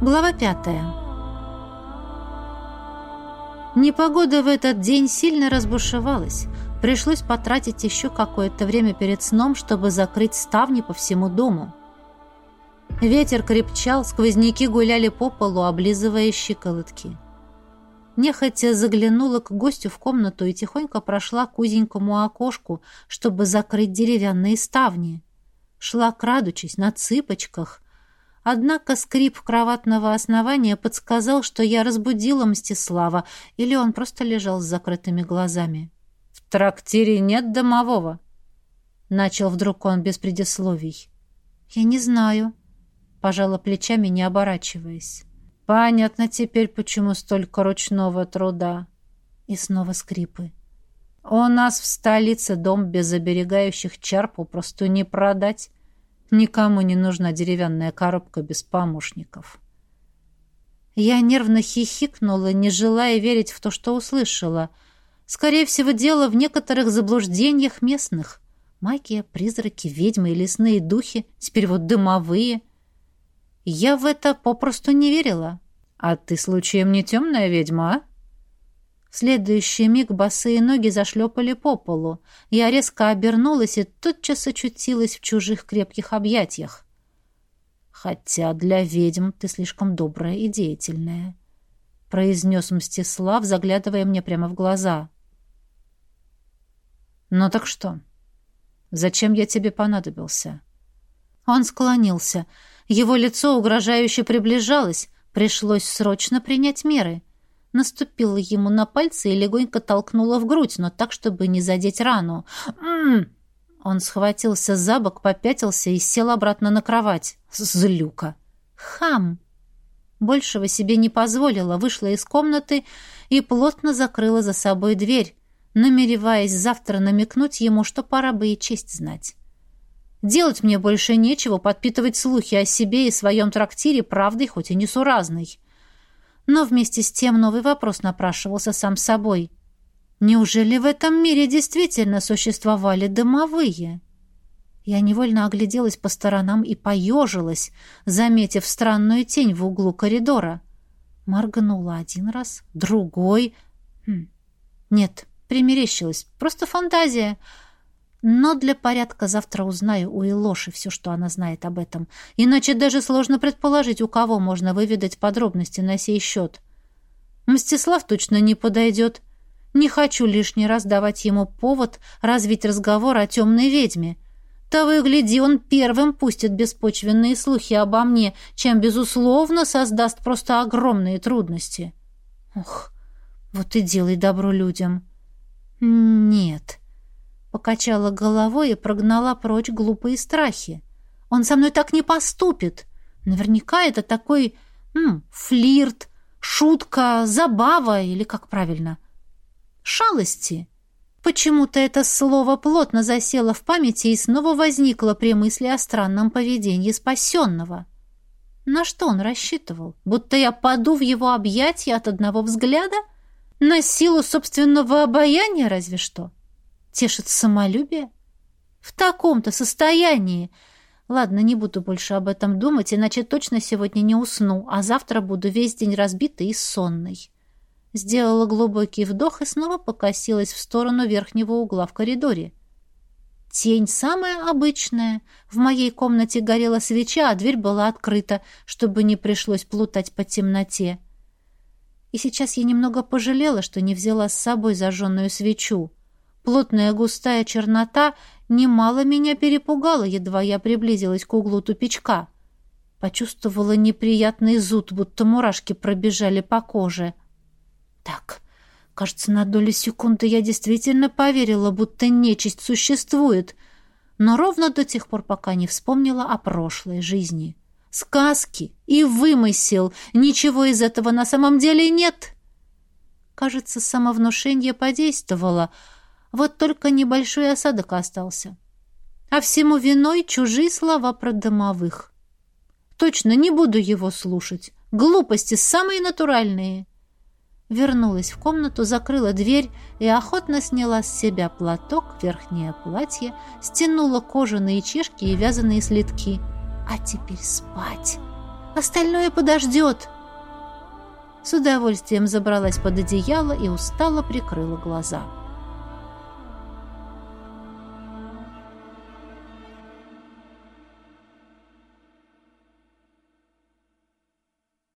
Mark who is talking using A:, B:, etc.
A: Глава пятая. Непогода в этот день сильно разбушевалась. Пришлось потратить еще какое-то время перед сном, чтобы закрыть ставни по всему дому. Ветер крепчал, сквозняки гуляли по полу, облизывая щиколотки. Нехотя заглянула к гостю в комнату и тихонько прошла к узенькому окошку, чтобы закрыть деревянные ставни. Шла крадучись на цыпочках, Однако скрип кроватного основания подсказал, что я разбудила Мстислава, или он просто лежал с закрытыми глазами. «В трактире нет домового», — начал вдруг он без предисловий. «Я не знаю», — пожала плечами, не оборачиваясь. «Понятно теперь, почему столько ручного труда». И снова скрипы. «У нас в столице дом без оберегающих чар попросту не продать». Никому не нужна деревянная коробка без помощников. Я нервно хихикнула, не желая верить в то, что услышала. Скорее всего, дело в некоторых заблуждениях местных. Магия, призраки, ведьмы и лесные духи, теперь вот дымовые. Я в это попросту не верила. «А ты, случаем, не темная ведьма, а?» Следующий миг босые ноги зашлепали по полу. Я резко обернулась и тотчас очутилась в чужих крепких объятиях. «Хотя для ведьм ты слишком добрая и деятельная», — произнес Мстислав, заглядывая мне прямо в глаза. «Ну так что? Зачем я тебе понадобился?» Он склонился. Его лицо угрожающе приближалось. Пришлось срочно принять меры — наступила ему на пальцы и легонько толкнула в грудь, но так, чтобы не задеть рану. «М-м-м!» Он схватился за бок, попятился и сел обратно на кровать. Злюка! Хам! Большего себе не позволила, вышла из комнаты и плотно закрыла за собой дверь, намереваясь завтра намекнуть ему, что пора бы и честь знать. Делать мне больше нечего, подпитывать слухи о себе и своем трактире правдой, хоть и несуразной. Но вместе с тем новый вопрос напрашивался сам собой. Неужели в этом мире действительно существовали домовые? Я невольно огляделась по сторонам и поежилась, заметив странную тень в углу коридора. Моргнула один раз, другой. Хм. Нет, примерещилась. Просто фантазия. Но для порядка завтра узнаю у Илоши все, что она знает об этом. Иначе даже сложно предположить, у кого можно выведать подробности на сей счет. Мстислав точно не подойдет. Не хочу лишний раз давать ему повод развить разговор о темной ведьме. Того и гляди, он первым пустит беспочвенные слухи обо мне, чем, безусловно, создаст просто огромные трудности. Ох, вот и делай добро людям. Нет, Покачала головой и прогнала прочь глупые страхи. Он со мной так не поступит. Наверняка это такой м, флирт, шутка, забава или как правильно? Шалости. Почему-то это слово плотно засело в памяти и снова возникло при мысли о странном поведении спасенного. На что он рассчитывал? Будто я паду в его объятия от одного взгляда? На силу собственного обаяния разве что? — Тешит самолюбие? В таком-то состоянии. Ладно, не буду больше об этом думать, иначе точно сегодня не усну, а завтра буду весь день разбитой и сонной. Сделала глубокий вдох и снова покосилась в сторону верхнего угла в коридоре. Тень самая обычная. В моей комнате горела свеча, а дверь была открыта, чтобы не пришлось плутать по темноте. И сейчас я немного пожалела, что не взяла с собой зажженную свечу. Плотная густая чернота немало меня перепугала, едва я приблизилась к углу тупичка. Почувствовала неприятный зуд, будто мурашки пробежали по коже. Так, кажется, на долю секунды я действительно поверила, будто нечисть существует, но ровно до тех пор, пока не вспомнила о прошлой жизни. Сказки и вымысел. Ничего из этого на самом деле нет. Кажется, самовнушение подействовало — вот только небольшой осадок остался. А всему виной чужие слова про домовых. Точно не буду его слушать. Глупости самые натуральные. Вернулась в комнату, закрыла дверь и охотно сняла с себя платок, верхнее платье, стянула кожаные чешки и вязаные слитки. А теперь спать. Остальное подождет!» С удовольствием забралась под одеяло и устало прикрыла глаза.